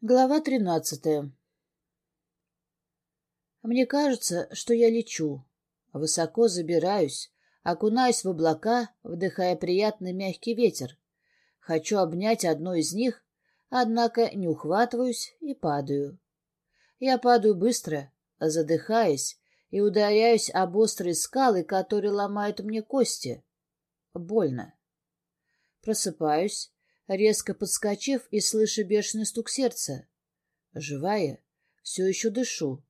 Глава тринадцатая Мне кажется, что я лечу. Высоко забираюсь, окунаюсь в облака, вдыхая приятный мягкий ветер. Хочу обнять одну из них, однако не ухватываюсь и падаю. Я падаю быстро, задыхаясь, и ударяюсь об острые скалы, которые ломают мне кости. Больно. Просыпаюсь, резко подскочив и слышу бешеный стук сердца. Живая, все еще дышу.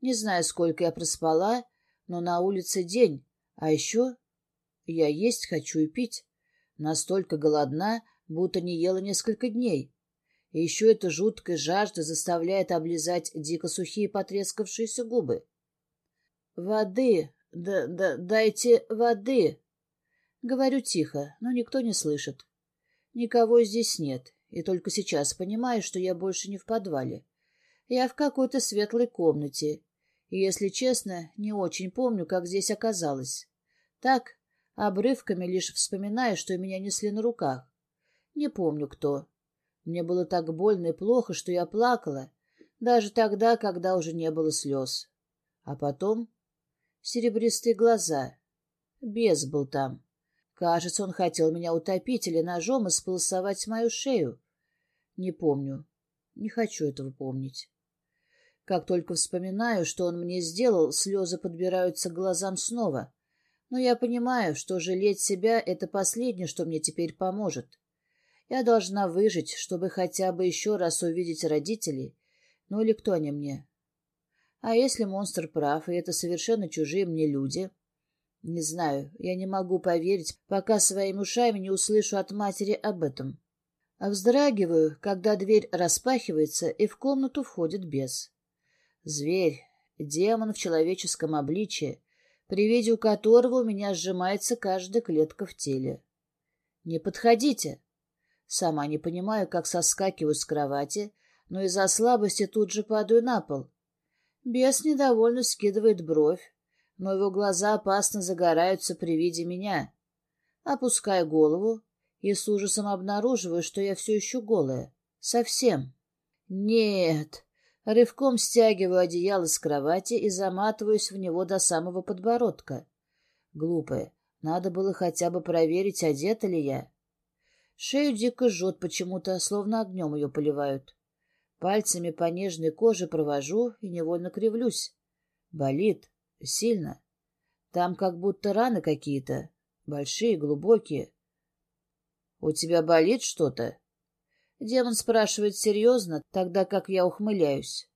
Не знаю, сколько я проспала, но на улице день, а еще я есть хочу и пить. Настолько голодна, будто не ела несколько дней. И еще эта жуткая жажда заставляет облизать дико сухие потрескавшиеся губы. «Воды! Да, да, дайте воды!» Говорю тихо, но никто не слышит. Никого здесь нет, и только сейчас понимаю, что я больше не в подвале. Я в какой-то светлой комнате, и, если честно, не очень помню, как здесь оказалось. Так, обрывками лишь вспоминаю, что меня несли на руках. Не помню, кто. Мне было так больно и плохо, что я плакала, даже тогда, когда уже не было слез. А потом серебристые глаза. Бес был там. Кажется, он хотел меня утопить или ножом исполосовать мою шею. Не помню. Не хочу этого помнить. Как только вспоминаю, что он мне сделал, слезы подбираются к глазам снова. Но я понимаю, что жалеть себя — это последнее, что мне теперь поможет. Я должна выжить, чтобы хотя бы еще раз увидеть родителей. Ну или кто они мне? А если монстр прав, и это совершенно чужие мне люди? Не знаю, я не могу поверить, пока своими ушами не услышу от матери об этом. А вздрагиваю, когда дверь распахивается, и в комнату входит бес. Зверь, демон в человеческом обличье, при виде которого у меня сжимается каждая клетка в теле. «Не подходите!» Сама не понимаю, как соскакиваю с кровати, но из-за слабости тут же падаю на пол. Бес недовольно скидывает бровь, но его глаза опасно загораются при виде меня. Опускаю голову и с ужасом обнаруживаю, что я все еще голая. Совсем. Нет. Рывком стягиваю одеяло с кровати и заматываюсь в него до самого подбородка. Глупая. Надо было хотя бы проверить, одета ли я. Шею дико жжет почему-то, словно огнем ее поливают. Пальцами по нежной коже провожу и невольно кривлюсь. Болит. Сильно. Там как будто раны какие-то. Большие, глубокие. «У тебя болит что-то?» Демон спрашивает серьезно, тогда как я ухмыляюсь.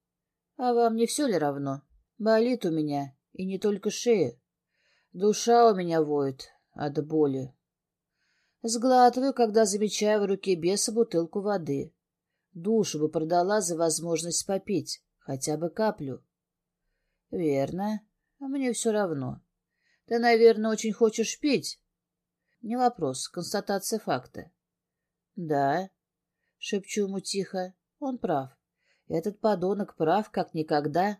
«А вам не все ли равно? Болит у меня, и не только шея. Душа у меня воет от боли». Сглатываю, когда замечаю в руке беса бутылку воды. Душу бы продала за возможность попить, хотя бы каплю. Верно. А мне все равно. Ты, наверное, очень хочешь пить? Не вопрос, констатация факта. Да, шепчу ему тихо. Он прав. Этот подонок прав, как никогда.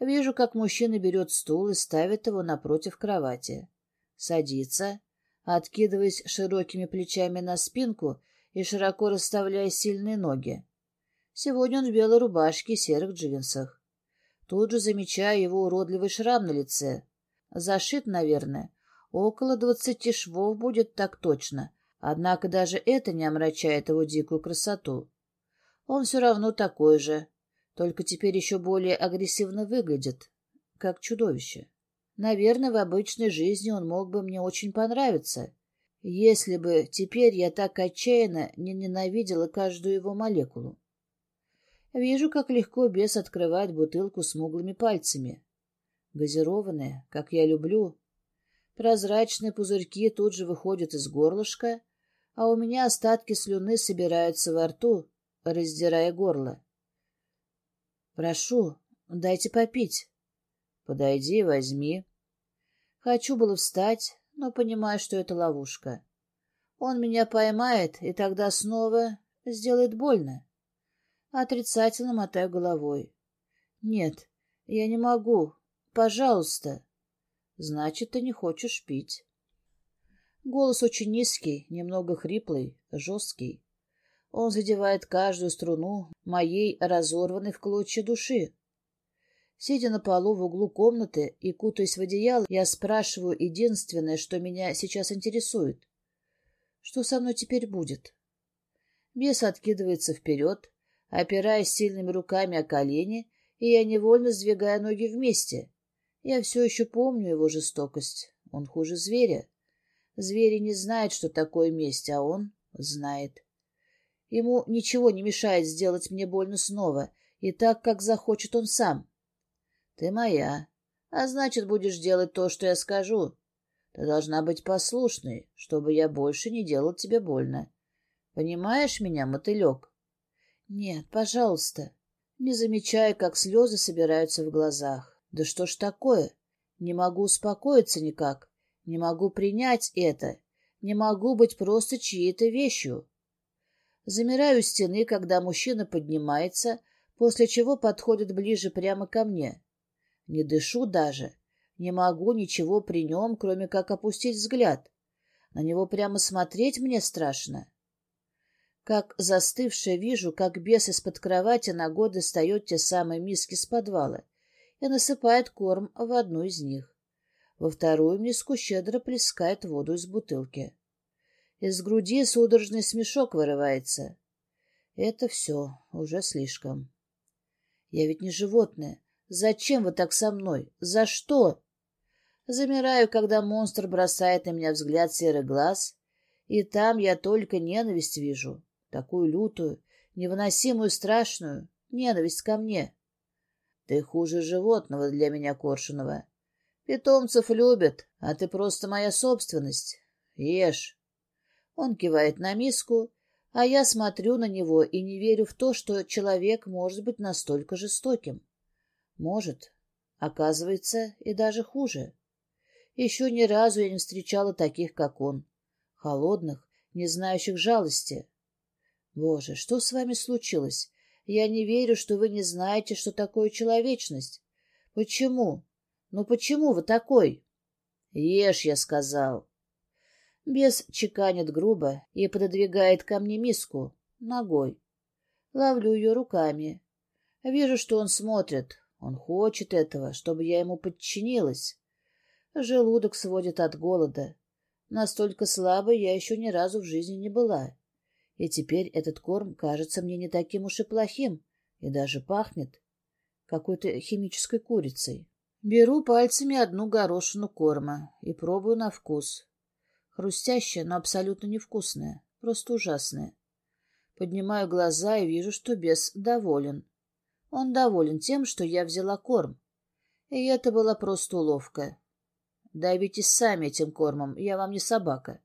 Вижу, как мужчина берет стул и ставит его напротив кровати. Садится, откидываясь широкими плечами на спинку и широко расставляя сильные ноги. Сегодня он в белой рубашке и серых джинсах. Тут же замечаю его уродливый шрам на лице. Зашит, наверное. Около двадцати швов будет так точно. Однако даже это не омрачает его дикую красоту. Он все равно такой же, только теперь еще более агрессивно выглядит, как чудовище. Наверное, в обычной жизни он мог бы мне очень понравиться, если бы теперь я так отчаянно не ненавидела каждую его молекулу. Вижу, как легко бес открывает бутылку смуглыми пальцами. Газированная, как я люблю. Прозрачные пузырьки тут же выходят из горлышка, а у меня остатки слюны собираются во рту, раздирая горло. «Прошу, дайте попить». «Подойди, возьми». Хочу было встать, но понимаю, что это ловушка. Он меня поймает, и тогда снова сделает больно. Отрицательно мотаю головой. Нет, я не могу. Пожалуйста. Значит, ты не хочешь пить. Голос очень низкий, немного хриплый, жесткий. Он задевает каждую струну моей разорванной в клочья души. Сидя на полу в углу комнаты и кутаясь в одеяло, я спрашиваю единственное, что меня сейчас интересует. Что со мной теперь будет? Бес откидывается вперед, опираясь сильными руками о колени, и я невольно сдвигаю ноги вместе. Я все еще помню его жестокость. Он хуже зверя. Звери не знают, что такое месть, а он знает. Ему ничего не мешает сделать мне больно снова, и так, как захочет он сам. Ты моя, а значит, будешь делать то, что я скажу. Ты должна быть послушной, чтобы я больше не делал тебе больно. Понимаешь меня, мотылек? Нет, пожалуйста. Не замечая, как слезы собираются в глазах. Да что ж такое? Не могу успокоиться никак. Не могу принять это. Не могу быть просто чьей-то вещью. Замираю у стены, когда мужчина поднимается, после чего подходит ближе прямо ко мне. Не дышу даже. Не могу ничего при нем, кроме как опустить взгляд. На него прямо смотреть мне страшно. Как застывшая вижу, как бес из-под кровати ногой достает те самые миски с подвала и насыпает корм в одну из них. Во вторую миску щедро плескает воду из бутылки. Из груди судорожный смешок вырывается. Это все уже слишком. Я ведь не животное. Зачем вы так со мной? За что? Замираю, когда монстр бросает на меня взгляд серый глаз, и там я только ненависть вижу, такую лютую, невыносимую, страшную ненависть ко мне. Ты хуже животного для меня, Коршунова. Питомцев любят, а ты просто моя собственность. Ешь. Он кивает на миску, а я смотрю на него и не верю в то, что человек может быть настолько жестоким. Может. Оказывается, и даже хуже. Еще ни разу я не встречала таких, как он. Холодных, не знающих жалости. Боже, что с вами случилось? Я не верю, что вы не знаете, что такое человечность. Почему? Ну почему вы такой? Ешь, я сказал. Бес чеканит грубо и пододвигает ко мне миску ногой. Ловлю ее руками. Вижу, что он смотрит, он хочет этого, чтобы я ему подчинилась. Желудок сводит от голода. Настолько слабой я еще ни разу в жизни не была. И теперь этот корм кажется мне не таким уж и плохим, и даже пахнет какой-то химической курицей. Беру пальцами одну горошину корма и пробую на вкус. Хрустящая, но абсолютно невкусная, просто ужасная. Поднимаю глаза и вижу, что бес доволен. Он доволен тем, что я взяла корм. И это была просто уловка. Давитесь сами этим кормом, я вам не собака.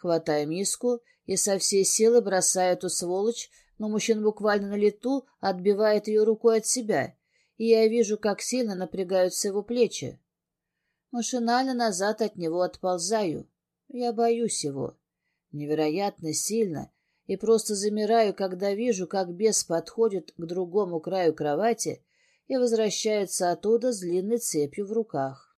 Хватаю миску и со всей силы бросаю эту сволочь, но мужчина буквально на лету отбивает ее рукой от себя, и я вижу, как сильно напрягаются его плечи. Машинально назад от него отползаю. Я боюсь его. Невероятно сильно, и просто замираю, когда вижу, как бес подходит к другому краю кровати и возвращается оттуда с длинной цепью в руках.